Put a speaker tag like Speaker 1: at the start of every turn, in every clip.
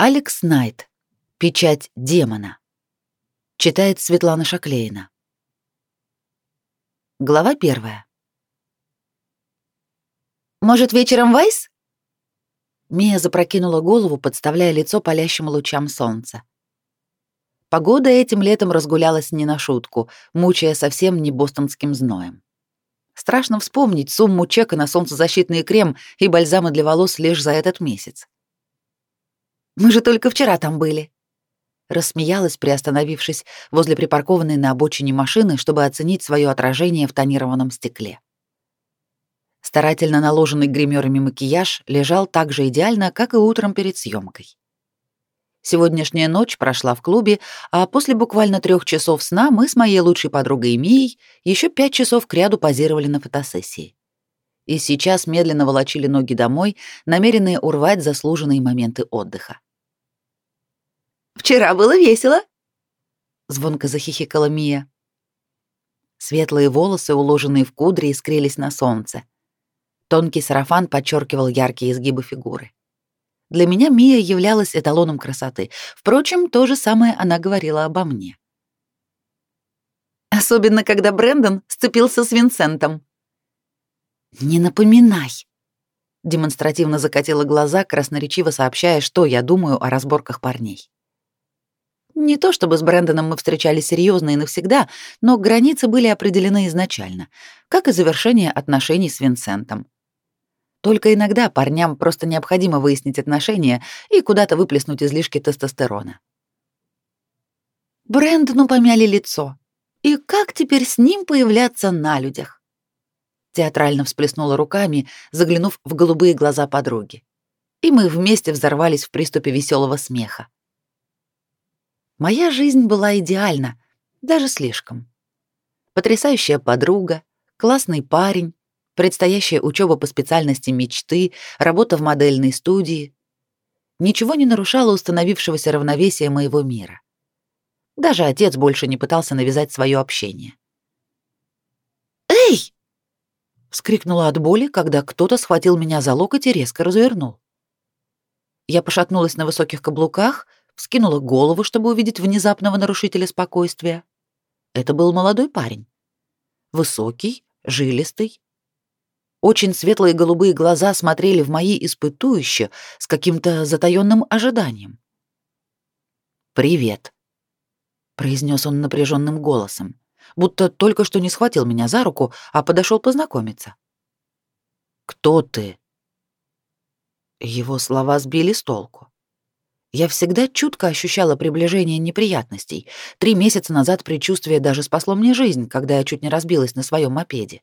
Speaker 1: Алекс Найт. Печать демона. Читает Светлана Шаклейна. Глава первая.
Speaker 2: «Может, вечером Вайс?»
Speaker 1: Мия запрокинула голову, подставляя лицо палящим лучам солнца. Погода этим летом разгулялась не на шутку, мучая совсем не бостонским зноем. Страшно вспомнить сумму чека на солнцезащитный крем и бальзамы для волос лишь за этот месяц.
Speaker 2: Мы же только вчера там были.
Speaker 1: Рассмеялась, приостановившись возле припаркованной на обочине машины, чтобы оценить свое отражение в тонированном стекле. Старательно наложенный гримерами макияж лежал так же идеально, как и утром перед съемкой. Сегодняшняя ночь прошла в клубе, а после буквально трех часов сна мы с моей лучшей подругой Мией еще пять часов кряду позировали на фотосессии. И сейчас медленно волочили ноги домой, намеренные урвать заслуженные моменты отдыха.
Speaker 2: Вчера было весело.
Speaker 1: Звонко захихикала Мия. Светлые волосы, уложенные в кудри, искрились на солнце. Тонкий сарафан подчеркивал яркие изгибы фигуры. Для меня Мия являлась эталоном красоты. Впрочем, то же самое она говорила обо мне.
Speaker 2: Особенно, когда Брэндон сцепился с Винсентом.
Speaker 1: «Не напоминай!» Демонстративно закатила глаза, красноречиво сообщая, что я думаю о разборках парней. Не то чтобы с Брэндоном мы встречались серьезно и навсегда, но границы были определены изначально, как и завершение отношений с Винсентом. Только иногда парням просто необходимо выяснить отношения и куда-то выплеснуть излишки тестостерона.
Speaker 2: Брэндону помяли лицо. И как теперь с ним появляться на людях?
Speaker 1: Театрально всплеснула руками, заглянув в голубые глаза подруги. И мы вместе взорвались в приступе веселого смеха. Моя жизнь была идеальна, даже слишком. Потрясающая подруга, классный парень, предстоящая учеба по специальности мечты, работа в модельной студии. Ничего не нарушало установившегося равновесия моего мира. Даже отец больше не пытался навязать свое общение.
Speaker 2: «Эй!»
Speaker 1: — вскрикнула от боли, когда кто-то схватил меня за локоть и резко развернул. Я пошатнулась на высоких каблуках — вскинула голову, чтобы увидеть внезапного нарушителя спокойствия. Это был молодой парень. Высокий, жилистый. Очень светлые голубые глаза смотрели в мои испытующе с каким-то затаённым ожиданием. «Привет», — произнес он напряженным голосом, будто только что не схватил меня за руку, а подошел познакомиться. «Кто ты?» Его слова сбили с толку. Я всегда чутко ощущала приближение неприятностей. Три месяца назад предчувствие даже спасло мне жизнь, когда я чуть не разбилась на своем мопеде.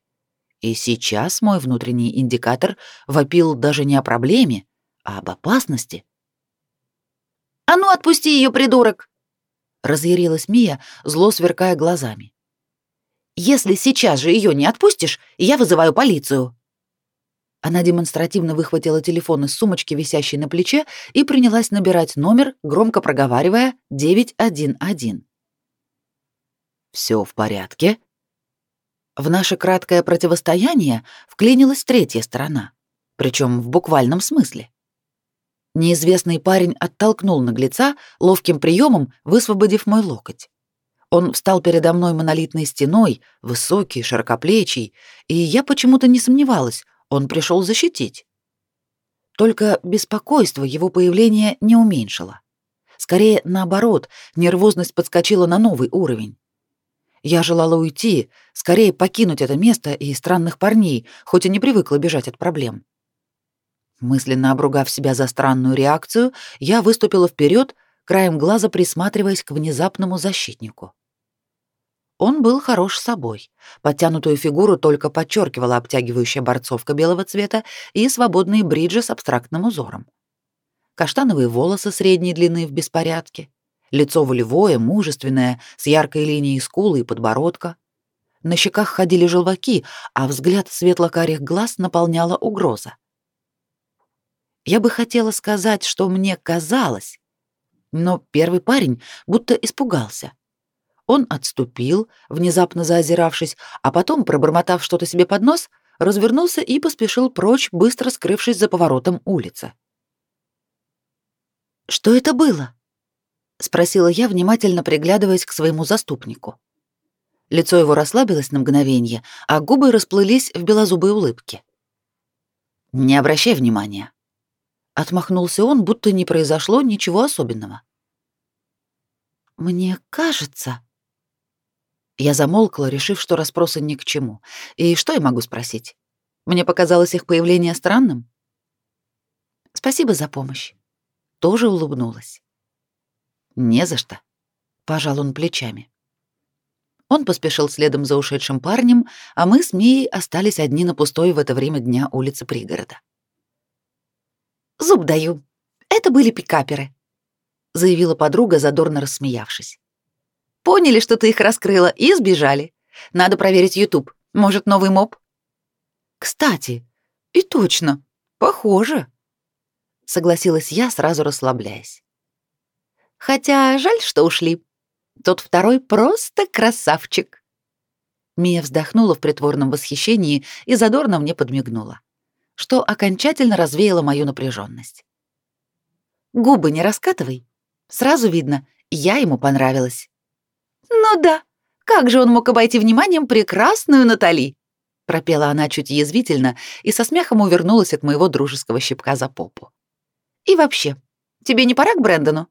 Speaker 1: И сейчас мой внутренний индикатор вопил даже не о проблеме, а об опасности.
Speaker 2: «А ну, отпусти ее, придурок!»
Speaker 1: — разъярилась Мия, зло сверкая глазами.
Speaker 2: «Если сейчас же ее не отпустишь, я вызываю полицию!»
Speaker 1: Она демонстративно выхватила телефон из сумочки, висящей на плече, и принялась набирать номер, громко проговаривая 911. Все в порядке?» В наше краткое противостояние вклинилась третья сторона, причем в буквальном смысле. Неизвестный парень оттолкнул наглеца, ловким приемом высвободив мой локоть. Он встал передо мной монолитной стеной, высокий, широкоплечий, и я почему-то не сомневалась, он пришел защитить. Только беспокойство его появления не уменьшило. Скорее, наоборот, нервозность подскочила на новый уровень. Я желала уйти, скорее покинуть это место и странных парней, хоть и не привыкла бежать от проблем. Мысленно обругав себя за странную реакцию, я выступила вперед, краем глаза присматриваясь к внезапному защитнику. Он был хорош собой. Подтянутую фигуру только подчеркивала обтягивающая борцовка белого цвета и свободные бриджи с абстрактным узором. Каштановые волосы средней длины в беспорядке, лицо волевое, мужественное, с яркой линией скулы и подбородка. На щеках ходили желваки, а взгляд светло-карих глаз наполняла угроза. Я бы хотела сказать, что мне казалось, но первый парень будто испугался — он отступил, внезапно заозиравшись, а потом, пробормотав что-то себе под нос, развернулся и поспешил прочь, быстро скрывшись за поворотом улицы. Что это было? спросила я, внимательно приглядываясь к своему заступнику. Лицо его расслабилось на мгновение, а губы расплылись в белозубой улыбке. Не обращай внимания. Отмахнулся он, будто не произошло ничего особенного. Мне кажется, я замолкла, решив, что расспросы ни к чему. И что я могу спросить? Мне показалось их появление странным. Спасибо за помощь. Тоже улыбнулась. Не за что, пожал он плечами. Он поспешил следом за ушедшим парнем, а мы с Мией остались одни на пустой в это время дня улице пригорода. «Зуб даю. Это были пикаперы», — заявила подруга, задорно рассмеявшись. Поняли, что ты их раскрыла, и сбежали. Надо проверить YouTube. Может, новый моб? Кстати, и точно, похоже. Согласилась я, сразу расслабляясь. Хотя жаль, что ушли. Тот второй просто красавчик. Мия вздохнула в притворном восхищении и задорно мне подмигнула, что окончательно развеяло мою напряженность. Губы не раскатывай. Сразу видно, я ему понравилась. «Ну да, как же он мог обойти вниманием прекрасную Натали?» пропела она чуть язвительно и со смехом увернулась от моего дружеского щипка за попу. «И вообще, тебе не пора к Брэндону?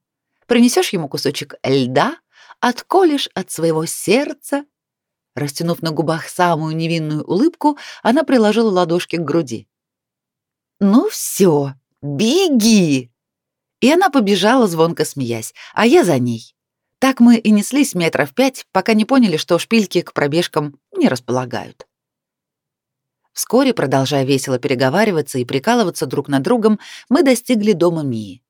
Speaker 1: Принесешь ему кусочек льда, отколешь от своего сердца?» Растянув на губах самую невинную улыбку, она приложила ладошки к груди. «Ну все, беги!» И она побежала, звонко смеясь, а я за ней. Так мы и неслись метров пять, пока не поняли, что шпильки к пробежкам не располагают. Вскоре, продолжая весело переговариваться и прикалываться друг над другом, мы достигли дома Мии.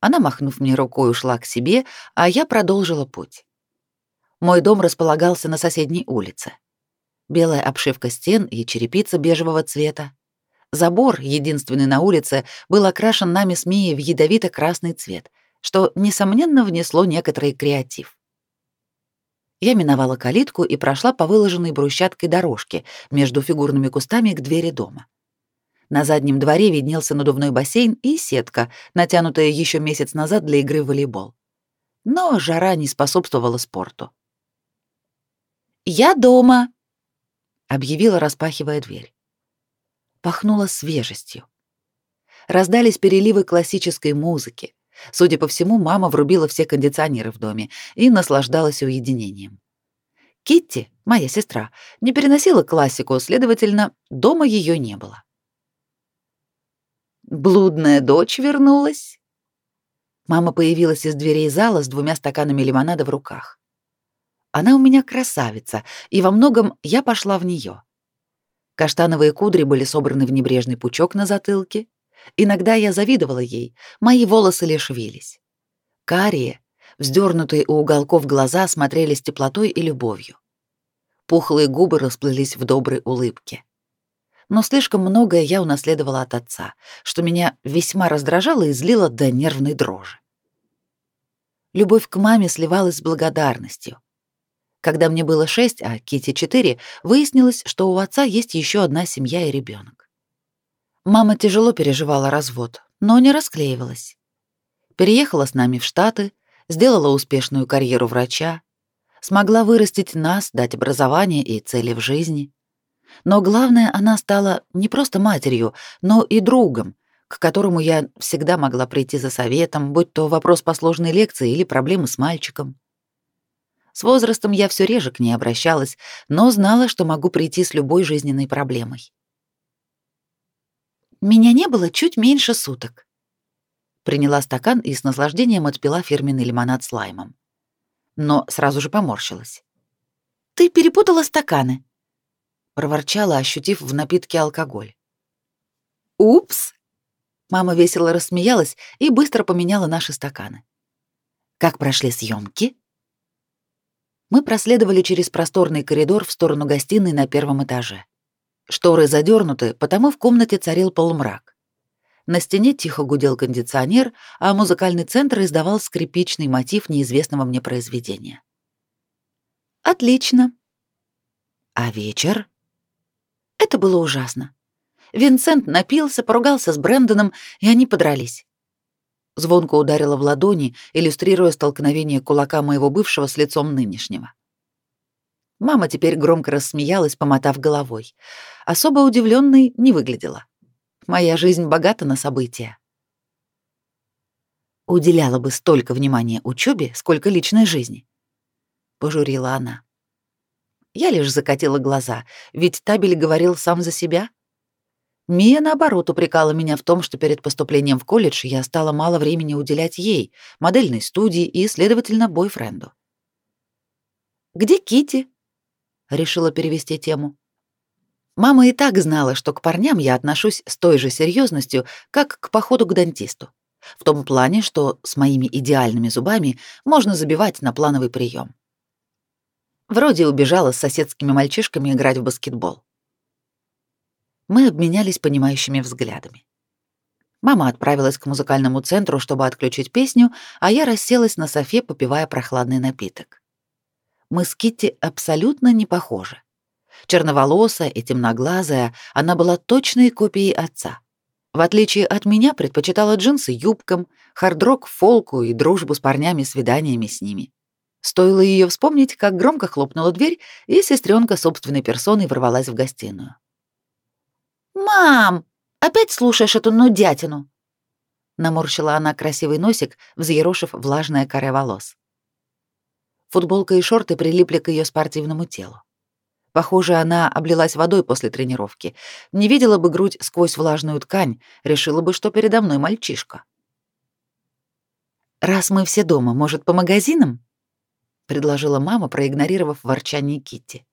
Speaker 1: Она, махнув мне рукой, ушла к себе, а я продолжила путь. Мой дом располагался на соседней улице. Белая обшивка стен и черепица бежевого цвета. Забор, единственный на улице, был окрашен нами с Мией в ядовито-красный цвет — что, несомненно, внесло некоторый креатив. Я миновала калитку и прошла по выложенной брусчаткой дорожке между фигурными кустами к двери дома. На заднем дворе виднелся надувной бассейн и сетка, натянутая еще месяц назад для игры в волейбол. Но жара не способствовала спорту. «Я дома!» — объявила, распахивая дверь. Пахнуло свежестью. Раздались переливы классической музыки, Судя по всему, мама врубила все кондиционеры в доме и наслаждалась уединением. Китти, моя сестра, не переносила классику, следовательно, дома ее не было. Блудная дочь вернулась. Мама появилась из дверей зала с двумя стаканами лимонада в руках. Она у меня красавица, и во многом я пошла в нее. Каштановые кудри были собраны в небрежный пучок на затылке, Иногда я завидовала ей, мои волосы лишь вились. Карие, вздернутые у уголков глаза, смотрели с теплотой и любовью. Пухлые губы расплылись в доброй улыбке. Но слишком многое я унаследовала от отца, что меня весьма раздражало и злило до нервной дрожи. Любовь к маме сливалась с благодарностью. Когда мне было шесть, а Кити четыре, выяснилось, что у отца есть еще одна семья и ребенок. Мама тяжело переживала развод, но не расклеивалась. Переехала с нами в Штаты, сделала успешную карьеру врача, смогла вырастить нас, дать образование и цели в жизни. Но главное, она стала не просто матерью, но и другом, к которому я всегда могла прийти за советом, будь то вопрос по сложной лекции или проблемы с мальчиком. С возрастом я все реже к ней обращалась, но знала, что могу прийти с любой жизненной проблемой. Меня не было чуть меньше суток. Приняла стакан и с наслаждением отпила фирменный лимонад с лаймом. Но сразу же поморщилась. «Ты перепутала стаканы», — проворчала, ощутив в напитке алкоголь. «Упс!» Мама весело рассмеялась и быстро поменяла наши стаканы. «Как прошли съемки? Мы проследовали через просторный коридор в сторону гостиной на первом этаже. Шторы задернуты, потому в комнате царил полумрак. На стене тихо гудел кондиционер, а музыкальный центр издавал скрипичный мотив неизвестного мне произведения. Отлично. А вечер? Это было ужасно. Винсент напился, поругался с Брэндоном, и они подрались. Звонко ударила в ладони, иллюстрируя столкновение кулака моего бывшего с лицом нынешнего. Мама теперь громко рассмеялась, помотав головой. Особо удивленной не выглядела. Моя жизнь богата на события. Уделяла бы столько внимания учебе, сколько личной жизни. Пожурила она. Я лишь закатила глаза, ведь табель говорил сам за себя — Мия, наоборот, упрекала меня в том, что перед поступлением в колледж я стала мало времени уделять ей, модельной студии и, следовательно, бойфренду. «Где Кити? Решила перевести тему. Мама и так знала, что к парням я отношусь с той же серьезностью, как к походу к дантисту. В том плане, что с моими идеальными зубами можно забивать на плановый прием. Вроде убежала с соседскими мальчишками играть в баскетбол. Мы обменялись понимающими взглядами. Мама отправилась к музыкальному центру, чтобы отключить песню, а я расселась на софе, попивая прохладный напиток. Мы с Китти абсолютно не похожи. Черноволосая и темноглазая, она была точной копией отца. В отличие от меня, предпочитала джинсы юбкам, хард-рок фолку и дружбу с парнями, свиданиями с ними. Стоило ее вспомнить, как громко хлопнула дверь, и сестренка собственной персоной ворвалась в гостиную. «Мам, опять слушаешь эту нудятину?» Наморщила она красивый носик, взъерошив влажное коре волос. Футболка и шорты прилипли к ее спортивному телу. Похоже, она облилась водой после тренировки. Не видела бы грудь сквозь влажную ткань, решила бы, что передо мной мальчишка. «Раз мы все дома, может, по магазинам?» — предложила мама, проигнорировав ворчание Китти.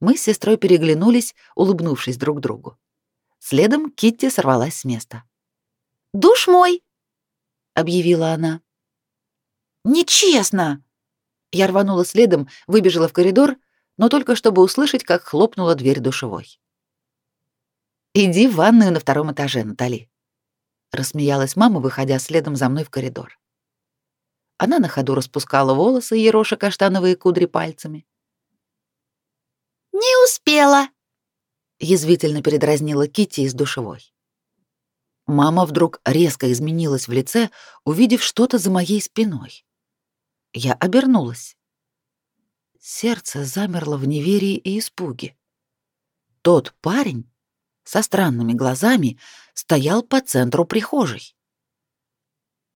Speaker 1: Мы с сестрой переглянулись, улыбнувшись друг другу. Следом Китти сорвалась с места. «Душ мой!» — объявила она. «Нечестно!» Я рванула следом, выбежала в коридор, но только чтобы услышать, как хлопнула дверь душевой. «Иди в ванную на втором этаже, Натали», — рассмеялась мама, выходя следом за мной в коридор. Она на ходу распускала волосы, ероша каштановые кудри пальцами.
Speaker 2: «Не успела!»
Speaker 1: — язвительно передразнила Кити из душевой. Мама вдруг резко изменилась в лице, увидев что-то за моей спиной. Я обернулась. Сердце замерло в неверии и испуге. Тот парень со странными глазами стоял по центру прихожей.